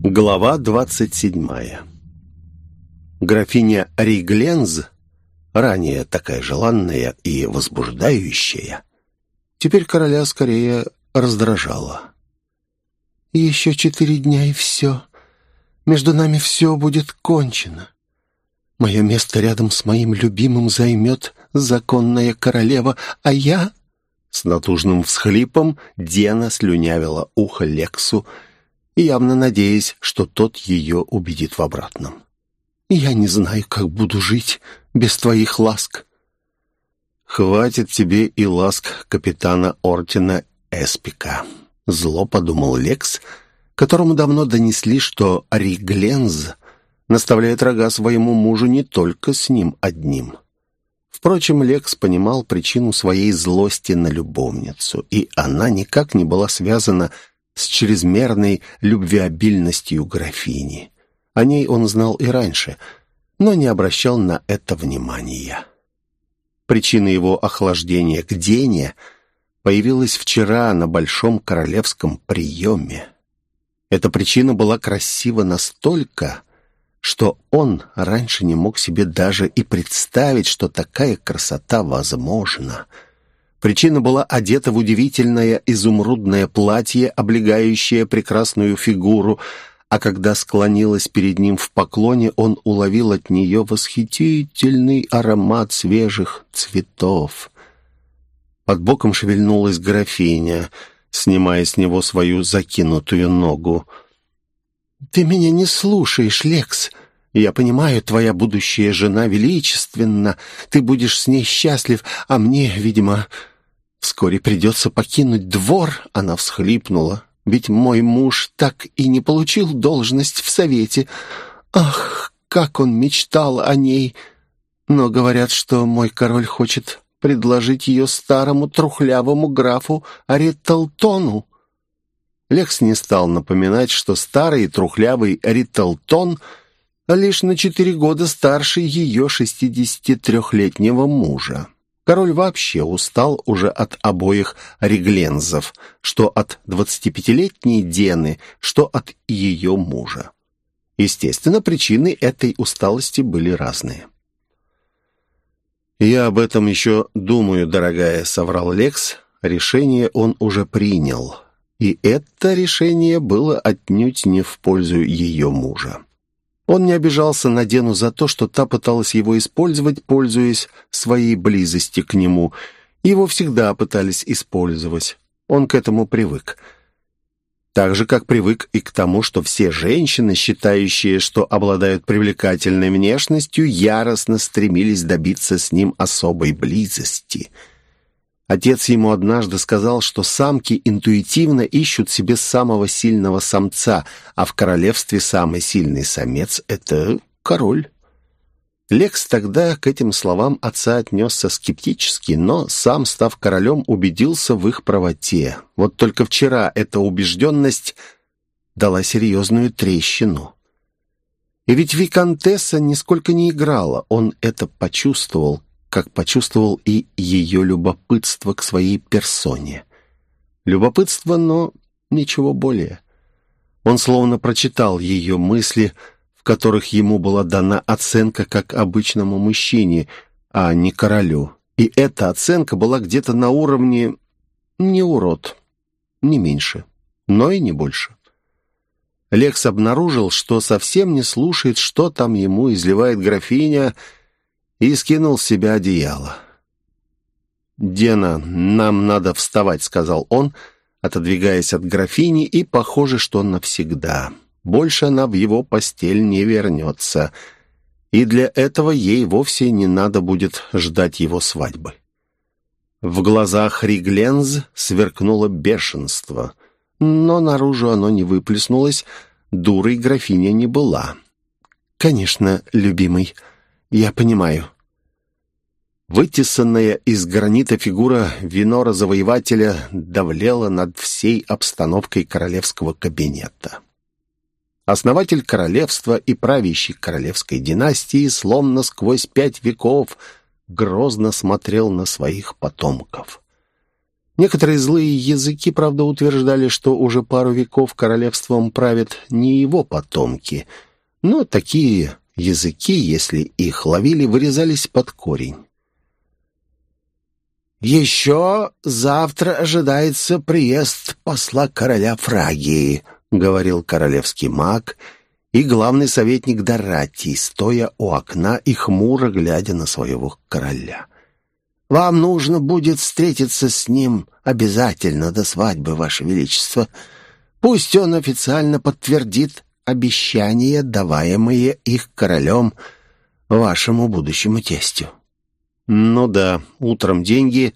Глава двадцать седьмая Графиня Ригленз, ранее такая желанная и возбуждающая, теперь короля скорее раздражала. «Еще четыре дня и все. Между нами все будет кончено. Мое место рядом с моим любимым займет законная королева, а я...» С натужным всхлипом Дена слюнявила ухо Лексу, явно надеясь, что тот ее убедит в обратном. Я не знаю, как буду жить без твоих ласк». «Хватит тебе и ласк капитана Ортина Эспика», — зло подумал Лекс, которому давно донесли, что Ригленз наставляет рога своему мужу не только с ним одним. Впрочем, Лекс понимал причину своей злости на любовницу, и она никак не была связана с чрезмерной любвеобильностью графини. О ней он знал и раньше, но не обращал на это внимания. Причина его охлаждения к Дене появилась вчера на Большом Королевском приеме. Эта причина была красива настолько, что он раньше не мог себе даже и представить, что такая красота возможна. Причина была одета в удивительное изумрудное платье, облегающее прекрасную фигуру, а когда склонилась перед ним в поклоне, он уловил от нее восхитительный аромат свежих цветов. Под боком шевельнулась графиня, снимая с него свою закинутую ногу. «Ты меня не слушаешь, Лекс. Я понимаю, твоя будущая жена величественна, ты будешь с ней счастлив, а мне, видимо, вскоре придется покинуть двор», — она всхлипнула. Ведь мой муж так и не получил должность в совете. Ах, как он мечтал о ней! Но говорят, что мой король хочет предложить ее старому трухлявому графу Аритталтону. Лекс не стал напоминать, что старый трухлявый Ритталтон лишь на четыре года старше ее шестидесяти трехлетнего мужа. Король вообще устал уже от обоих реглензов, что от двадцатипятилетней Дены, что от ее мужа. Естественно, причины этой усталости были разные. «Я об этом еще думаю, дорогая», — соврал Лекс. Решение он уже принял. И это решение было отнюдь не в пользу ее мужа. Он не обижался на Дену за то, что та пыталась его использовать, пользуясь своей близости к нему. Его всегда пытались использовать. Он к этому привык. Так же, как привык и к тому, что все женщины, считающие, что обладают привлекательной внешностью, яростно стремились добиться с ним особой близости – Отец ему однажды сказал, что самки интуитивно ищут себе самого сильного самца, а в королевстве самый сильный самец — это король. Лекс тогда к этим словам отца отнесся скептически, но сам, став королем, убедился в их правоте. Вот только вчера эта убежденность дала серьезную трещину. И ведь Викантесса нисколько не играла, он это почувствовал, как почувствовал и ее любопытство к своей персоне. Любопытство, но ничего более. Он словно прочитал ее мысли, в которых ему была дана оценка как обычному мужчине, а не королю. И эта оценка была где-то на уровне не урод, не меньше, но и не больше. Лекс обнаружил, что совсем не слушает, что там ему изливает графиня, и скинул с себя одеяло. «Дена, нам надо вставать», — сказал он, отодвигаясь от графини, и похоже, что навсегда. Больше она в его постель не вернется, и для этого ей вовсе не надо будет ждать его свадьбы. В глазах Ригленз сверкнуло бешенство, но наружу оно не выплеснулось, дурой графиня не была. «Конечно, любимый», «Я понимаю». Вытесанная из гранита фигура винора-завоевателя давлела над всей обстановкой королевского кабинета. Основатель королевства и правящий королевской династии, словно сквозь пять веков, грозно смотрел на своих потомков. Некоторые злые языки, правда, утверждали, что уже пару веков королевством правят не его потомки, но такие языки, если их ловили, вырезались под корень. «Еще завтра ожидается приезд посла короля Фрагии», — говорил королевский маг и главный советник Доратий, стоя у окна и хмуро глядя на своего короля. «Вам нужно будет встретиться с ним обязательно до свадьбы, Ваше Величество. Пусть он официально подтвердит обещания, даваемые их королем вашему будущему тестю». Ну да, утром деньги,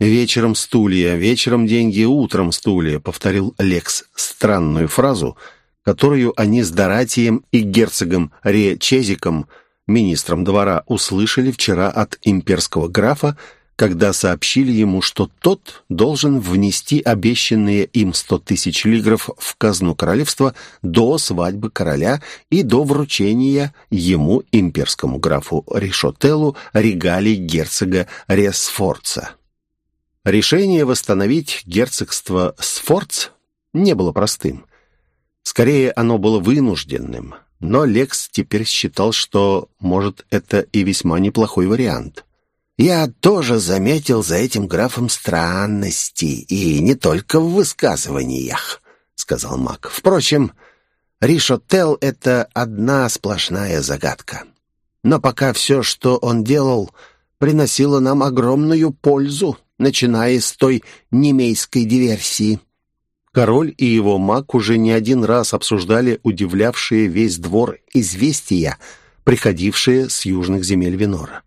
вечером стулья, вечером деньги, утром стулья, повторил Лекс странную фразу, которую они с Доратием и герцогом Речезиком, министром двора, услышали вчера от имперского графа, когда сообщили ему, что тот должен внести обещанные им сто тысяч лигров в казну королевства до свадьбы короля и до вручения ему, имперскому графу Ришотеллу, регалий герцога Ресфорца. Решение восстановить герцогство Сфорц не было простым. Скорее, оно было вынужденным, но Лекс теперь считал, что, может, это и весьма неплохой вариант – я тоже заметил за этим графом странности, и не только в высказываниях, — сказал Мак. Впрочем, Ришотел — это одна сплошная загадка. Но пока все, что он делал, приносило нам огромную пользу, начиная с той немейской диверсии. Король и его маг уже не один раз обсуждали удивлявшие весь двор известия, приходившие с южных земель Венора.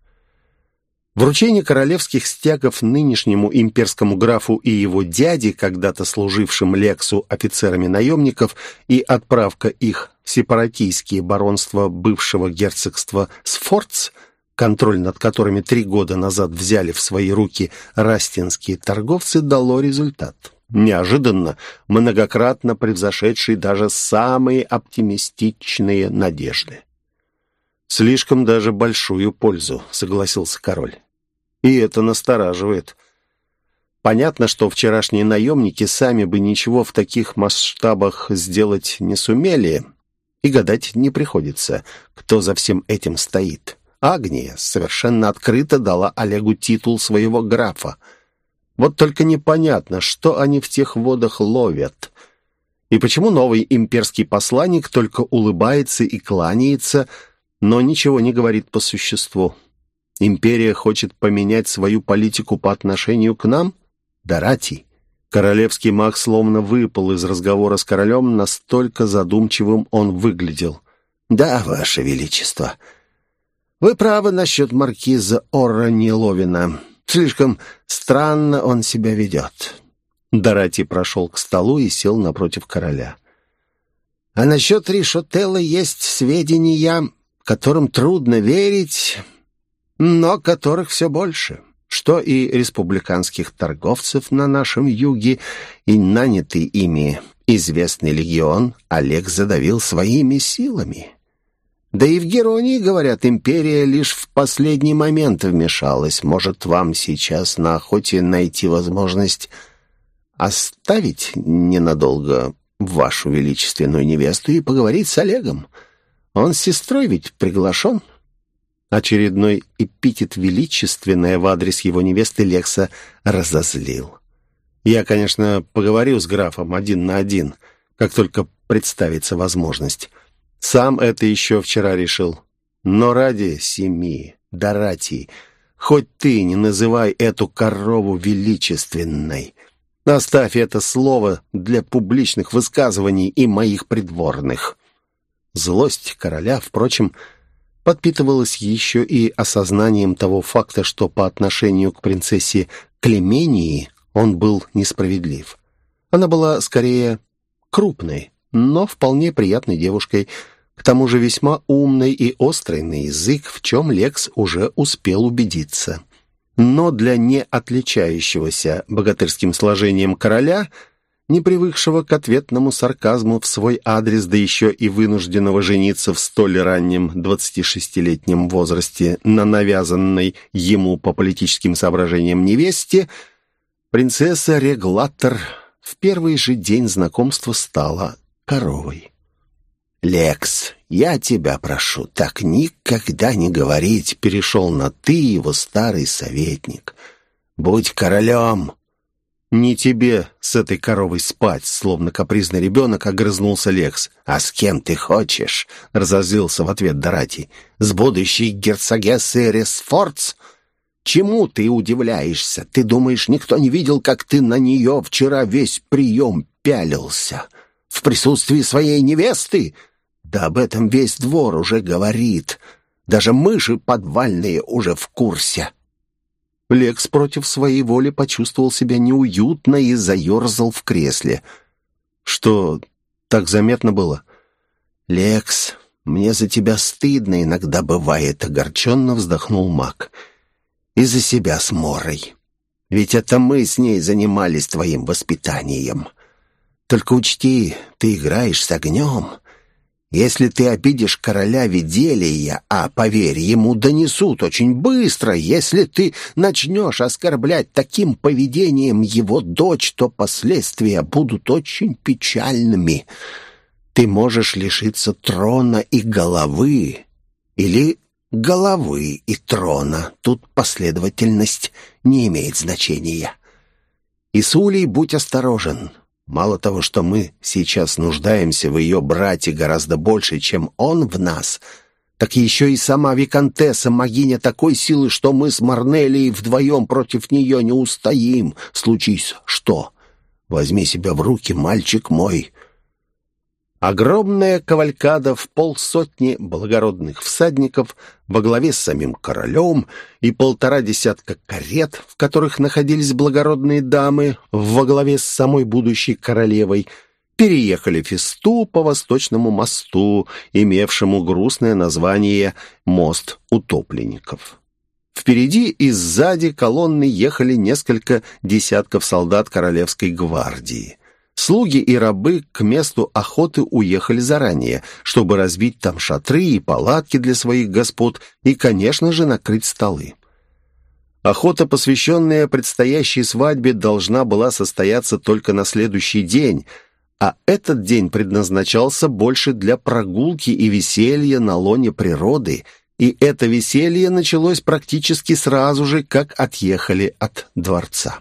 Вручение королевских стягов нынешнему имперскому графу и его дяде, когда-то служившим Лексу офицерами наемников, и отправка их в сепаратийские баронства бывшего герцогства Сфорц, контроль над которыми три года назад взяли в свои руки растинские торговцы, дало результат. Неожиданно, многократно превзошедший даже самые оптимистичные надежды. «Слишком даже большую пользу», — согласился король. И это настораживает. Понятно, что вчерашние наемники сами бы ничего в таких масштабах сделать не сумели, и гадать не приходится, кто за всем этим стоит. Агния совершенно открыто дала Олегу титул своего графа. Вот только непонятно, что они в тех водах ловят. И почему новый имперский посланник только улыбается и кланяется, но ничего не говорит по существу. Империя хочет поменять свою политику по отношению к нам? Дарати. Королевский маг словно выпал из разговора с королем, настолько задумчивым он выглядел. «Да, Ваше Величество, вы правы насчет маркиза Орра Неловина. Слишком странно он себя ведет». Дарати прошел к столу и сел напротив короля. «А насчет Ришотелла есть сведения, которым трудно верить, но которых все больше, что и республиканских торговцев на нашем юге, и нанятый ими известный легион Олег задавил своими силами. Да и в Геронии, говорят, империя лишь в последний момент вмешалась. Может, вам сейчас на охоте найти возможность оставить ненадолго вашу величественную невесту и поговорить с Олегом? Он с сестрой ведь приглашен?» Очередной эпитет величественное в адрес его невесты Лекса разозлил. Я, конечно, поговорю с графом один на один, как только представится возможность. Сам это еще вчера решил. Но ради семьи, Доратии, хоть ты не называй эту корову величественной. Оставь это слово для публичных высказываний и моих придворных. Злость короля, впрочем, — подпитывалось еще и осознанием того факта, что по отношению к принцессе Клемении он был несправедлив. Она была скорее крупной, но вполне приятной девушкой, к тому же весьма умной и острой на язык, в чем Лекс уже успел убедиться. Но для не отличающегося богатырским сложением короля – не привыкшего к ответному сарказму в свой адрес, да еще и вынужденного жениться в столь раннем 26-летнем возрасте на навязанной ему по политическим соображениям невесте, Принцесса Реглаттер в первый же день знакомства стала коровой. «Лекс, я тебя прошу, так никогда не говорить», — перешел на «ты» его старый советник. «Будь королем, «Не тебе с этой коровой спать», — словно капризный ребенок огрызнулся Лекс. «А с кем ты хочешь?» — разозлился в ответ Дорати. «С будущей герцогессой Ресфордс?» «Чему ты удивляешься? Ты думаешь, никто не видел, как ты на нее вчера весь прием пялился? В присутствии своей невесты? Да об этом весь двор уже говорит. Даже мыши подвальные уже в курсе». Лекс против своей воли почувствовал себя неуютно и заерзал в кресле. «Что, так заметно было?» «Лекс, мне за тебя стыдно иногда бывает», — огорченно вздохнул маг. «И за себя с Морой. Ведь это мы с ней занимались твоим воспитанием. Только учти, ты играешь с огнем, если ты обидишь короля Виделия, а, поверь, ему донесут очень быстро, если ты начнешь оскорблять таким поведением его дочь, то последствия будут очень печальными. Ты можешь лишиться трона и головы, или головы и трона. Тут последовательность не имеет значения. Исулий, будь осторожен. Мало того, что мы сейчас нуждаемся в ее брате гораздо больше, чем он в нас, так еще и сама Викантесса могиня такой силы, что мы с Марнелией вдвоем против нее не устоим. Случись что? Возьми себя в руки, мальчик мой. Огромная кавалькада в полсотни благородных всадников во главе с самим королем и полтора десятка карет, в которых находились благородные дамы во главе с самой будущей королевой, переехали Фисту по Восточному мосту, имевшему грустное название «Мост утопленников». Впереди и сзади колонны ехали несколько десятков солдат Королевской гвардии. Слуги и рабы к месту охоты уехали заранее, чтобы разбить там шатры и палатки для своих господ и, конечно же, накрыть столы. Охота, посвященная предстоящей свадьбе, должна была состояться только на следующий день, а этот день предназначался больше для прогулки и веселья на лоне природы, и это веселье началось практически сразу же, как отъехали от дворца.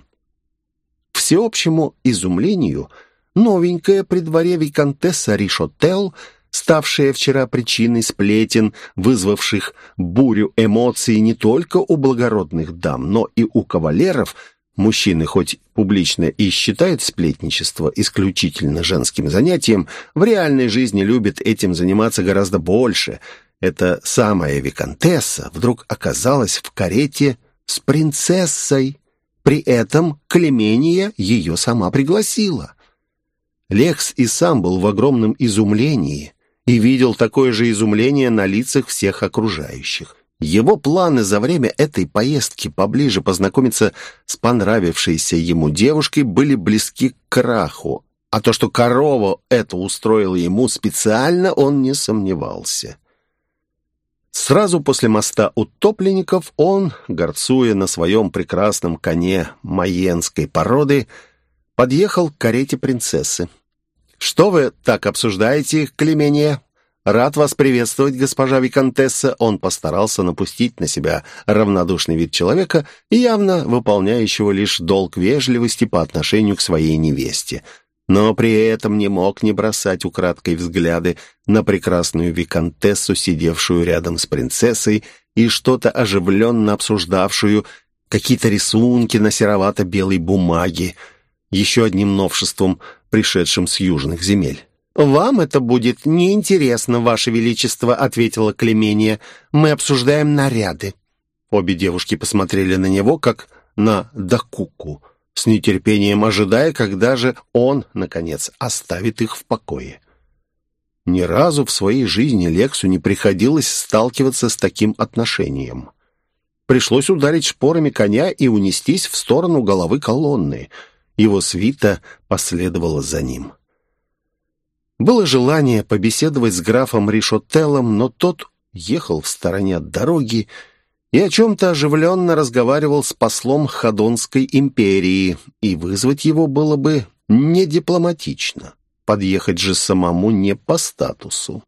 Всеобщему изумлению – Новенькая при дворе виконтесса Ришотел, ставшая вчера причиной сплетен, вызвавших бурю эмоций не только у благородных дам, но и у кавалеров, Мужчины хоть публично и считают сплетничество исключительно женским занятием, в реальной жизни любят этим заниматься гораздо больше. Эта самая виконтесса вдруг оказалась в карете с принцессой. При этом Клемения ее сама пригласила. Лекс и сам был в огромном изумлении и видел такое же изумление на лицах всех окружающих. Его планы за время этой поездки поближе познакомиться с понравившейся ему девушкой были близки к краху, а то, что корова это устроила ему специально, он не сомневался. Сразу после моста утопленников он, горцуя на своем прекрасном коне майенской породы, подъехал к карете принцессы. «Что вы так обсуждаете, Клемения?» «Рад вас приветствовать, госпожа Викантесса». Он постарался напустить на себя равнодушный вид человека, явно выполняющего лишь долг вежливости по отношению к своей невесте. Но при этом не мог не бросать украдкой взгляды на прекрасную Викантессу, сидевшую рядом с принцессой и что-то оживленно обсуждавшую, какие-то рисунки на серовато-белой бумаге. Еще одним новшеством – пришедшим с южных земель. «Вам это будет неинтересно, Ваше Величество», — ответила Клемения. «Мы обсуждаем наряды». Обе девушки посмотрели на него, как на Дакуку, с нетерпением ожидая, когда же он, наконец, оставит их в покое. Ни разу в своей жизни Лексу не приходилось сталкиваться с таким отношением. Пришлось ударить шпорами коня и унестись в сторону головы колонны — его свита последовала за ним. Было желание побеседовать с графом Ришотеллом, но тот ехал в стороне от дороги, и о чем-то оживленно разговаривал с послом Ходонской империи, и вызвать его было бы не дипломатично. Подъехать же самому не по статусу.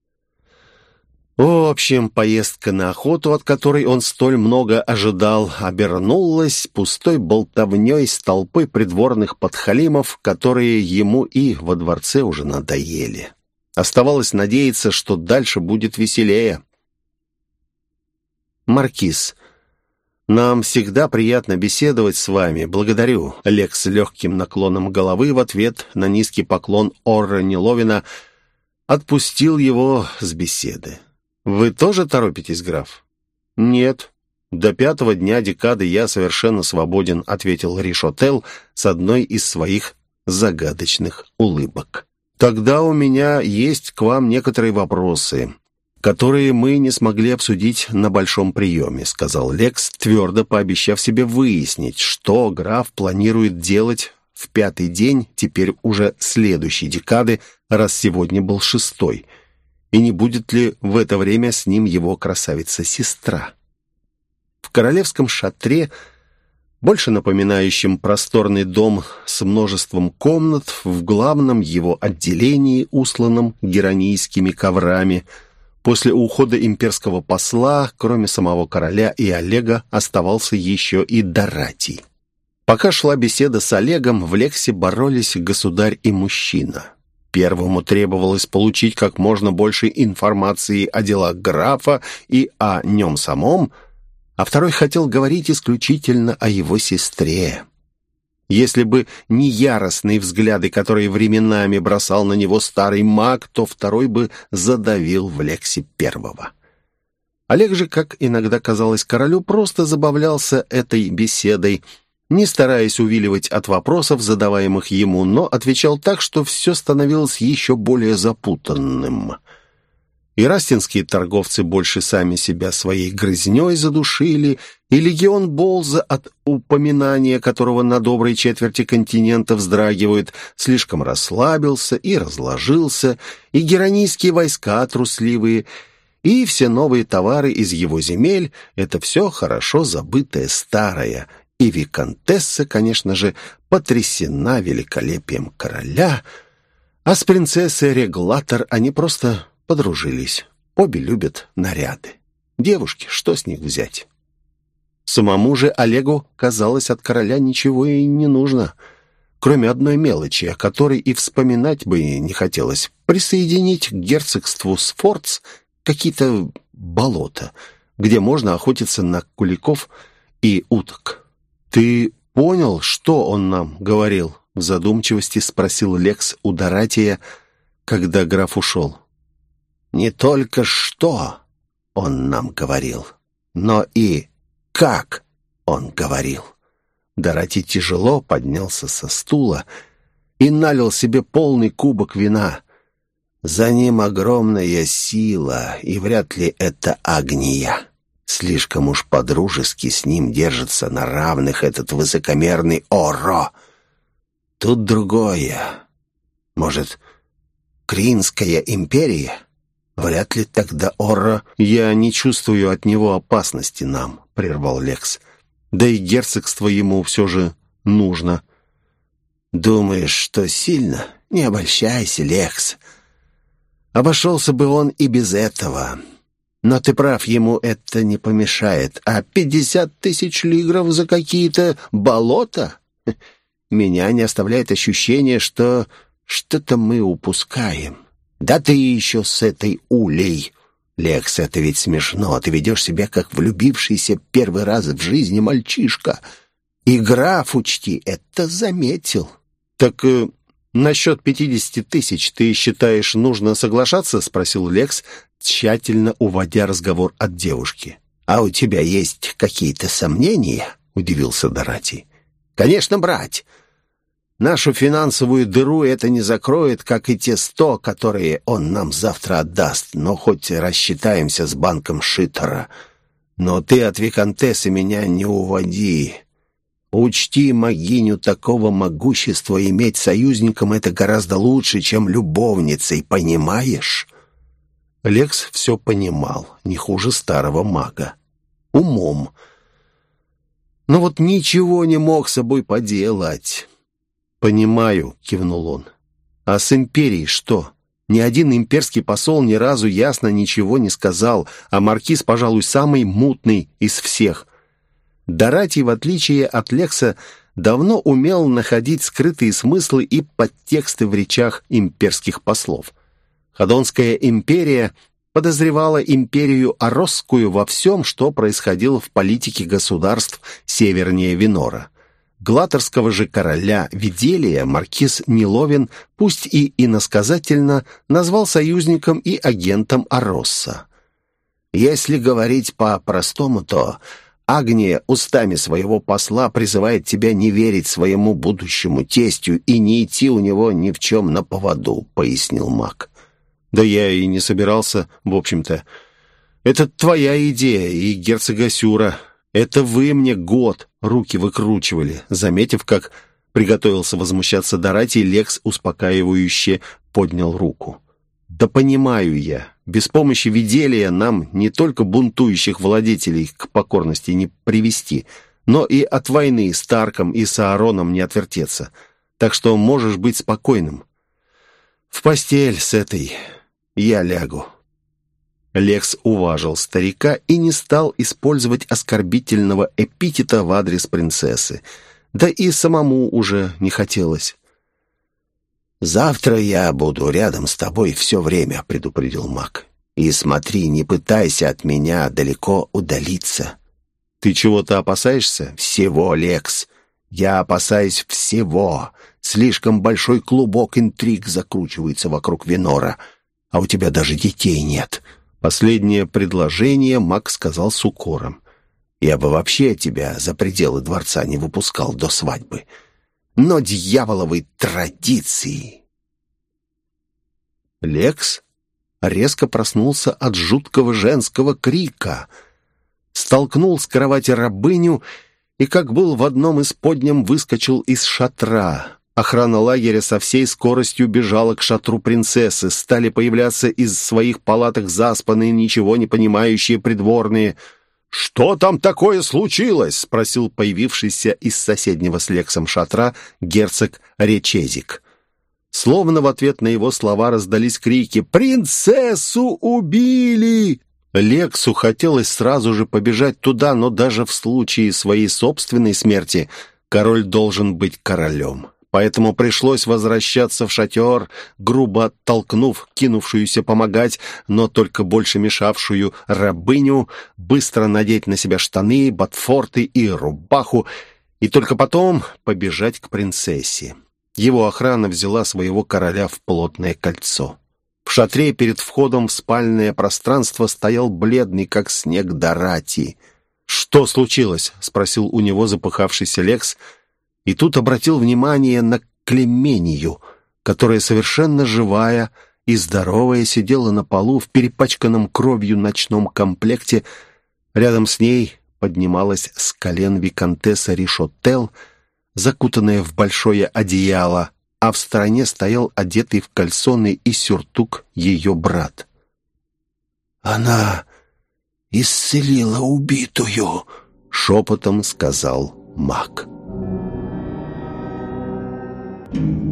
В общем, поездка на охоту, от которой он столь много ожидал, обернулась пустой болтовней с толпой придворных подхалимов, которые ему и во дворце уже надоели. Оставалось надеяться, что дальше будет веселее. «Маркиз, нам всегда приятно беседовать с вами. Благодарю». Лекс с легким наклоном головы в ответ на низкий поклон Орра Неловина отпустил его с беседы. «Вы тоже торопитесь, граф?» «Нет. До пятого дня декады я совершенно свободен», ответил Ришотел с одной из своих загадочных улыбок. «Тогда у меня есть к вам некоторые вопросы, которые мы не смогли обсудить на большом приеме», сказал Лекс, твердо пообещав себе выяснить, что граф планирует делать в пятый день, теперь уже следующей декады, раз сегодня был шестой – и не будет ли в это время с ним его красавица-сестра. В королевском шатре, больше напоминающем просторный дом с множеством комнат, в главном его отделении, усланном геронийскими коврами, после ухода имперского посла, кроме самого короля и Олега, оставался еще и Доратий. Пока шла беседа с Олегом, в Лексе боролись государь и мужчина – Первому требовалось получить как можно больше информации о делах графа и о нем самом, а второй хотел говорить исключительно о его сестре. Если бы не яростные взгляды, которые временами бросал на него старый маг, то второй бы задавил в Лексе первого. Олег же, как иногда казалось королю, просто забавлялся этой беседой – не стараясь увиливать от вопросов, задаваемых ему, но отвечал так, что все становилось еще более запутанным. И растинские торговцы больше сами себя своей грызней задушили, и легион Болза, от упоминания которого на доброй четверти континента вздрагивают, слишком расслабился и разложился, и геронийские войска трусливые, и все новые товары из его земель — это все хорошо забытое старое — и виконтесса, конечно же, потрясена великолепием короля, а с принцессой Реглатор они просто подружились. Обе любят наряды. Девушки, что с них взять? Самому же Олегу, казалось, от короля ничего и не нужно, кроме одной мелочи, о которой и вспоминать бы не хотелось. Присоединить к герцогству Сфорц какие-то болота, где можно охотиться на куликов и уток. «Ты понял, что он нам говорил?» В задумчивости спросил Лекс у Доратия, когда граф ушел. «Не только что он нам говорил, но и как он говорил». Доратий тяжело поднялся со стула и налил себе полный кубок вина. За ним огромная сила, и вряд ли это Агния. Слишком уж подружески с ним держится на равных этот высокомерный Оро. Тут другое. Может, Кринская империя? Вряд ли тогда Оро... Я не чувствую от него опасности нам, прервал Лекс. Да и герцогство ему все же нужно. Думаешь, что сильно? Не обольщайся, Лекс. Обошелся бы он и без этого. Но ты прав, ему это не помешает. А пятьдесят тысяч лигров за какие-то болота? Меня не оставляет ощущение, что что-то мы упускаем. Да ты еще с этой улей. Лекс, это ведь смешно. Ты ведешь себя, как влюбившийся первый раз в жизни мальчишка. И граф, учти, это заметил. Так э, насчет пятидесяти тысяч ты считаешь, нужно соглашаться? Спросил Лекс, тщательно уводя разговор от девушки. «А у тебя есть какие-то сомнения?» — удивился Дорати. «Конечно, брать. Нашу финансовую дыру это не закроет, как и те сто, которые он нам завтра отдаст, но хоть рассчитаемся с банком Шиттера. Но ты от Викантессы меня не уводи. Учти, могиню такого могущества иметь союзником — это гораздо лучше, чем любовницей, понимаешь?» Лекс все понимал, не хуже старого мага. умом. Но вот ничего не мог с собой поделать. «Понимаю», — кивнул он. «А с империей что?» Ни один имперский посол ни разу ясно ничего не сказал, а маркиз, пожалуй, самый мутный из всех. Доратий, в отличие от Лекса, давно умел находить скрытые смыслы и подтексты в речах имперских послов. Ходонская империя подозревала империю Оросскую во всем, что происходило в политике государств севернее Винора. Глаторского же короля Виделия маркиз Ниловин, пусть и иносказательно, назвал союзником и агентом Оросса. Если говорить по-простому, то Агния устами своего посла призывает тебя не верить своему будущему тестю и не идти у него ни в чем на поводу», — пояснил маг. «Да я и не собирался, в общем-то. Это твоя идея и герцога Сюра. Это вы мне год руки выкручивали». Заметив, как приготовился возмущаться Доратий, Лекс успокаивающе поднял руку. «Да понимаю я. Без помощи Виделия нам не только бунтующих владетелей к покорности не привести, но и от войны с Тарком и с Аароном не отвертеться. Так что можешь быть спокойным. В постель с этой я лягу». Лекс уважил старика и не стал использовать оскорбительного эпитета в адрес принцессы. Да и самому уже не хотелось. «Завтра я буду рядом с тобой все время», — предупредил маг. «И смотри, не пытайся от меня далеко удалиться». «Ты чего-то опасаешься?» «Всего, Лекс. Я опасаюсь всего. Слишком большой клубок интриг закручивается вокруг Винора, а у тебя даже детей нет». Последнее предложение маг сказал с укором. «Я бы вообще тебя за пределы дворца не выпускал до свадьбы» но дьяволовой традиции. Лекс резко проснулся от жуткого женского крика, столкнул с кровати рабыню и, как был в одном из подням, выскочил из шатра. Охрана лагеря со всей скоростью бежала к шатру принцессы. Стали появляться из своих палаток заспанные, ничего не понимающие придворные – «Что там такое случилось?» — спросил появившийся из соседнего с Лексом шатра герцог Речезик. Словно в ответ на его слова раздались крики «Принцессу убили!» Лексу хотелось сразу же побежать туда, но даже в случае своей собственной смерти король должен быть королем поэтому пришлось возвращаться в шатер, грубо оттолкнув кинувшуюся помогать, но только больше мешавшую рабыню, быстро надеть на себя штаны, ботфорты и рубаху, и только потом побежать к принцессе. Его охрана взяла своего короля в плотное кольцо. В шатре перед входом в спальное пространство стоял бледный, как снег, Дорати. «Что случилось?» — спросил у него запыхавшийся Лекс — и тут обратил внимание на Клемению, которая совершенно живая и здоровая сидела на полу в перепачканном кровью ночном комплекте. Рядом с ней поднималась с колен виконтесса Ришотел, закутанная в большое одеяло, а в стороне стоял одетый в кальсоны и сюртук ее брат. «Она исцелила убитую», — шепотом сказал маг. Thank Thank you.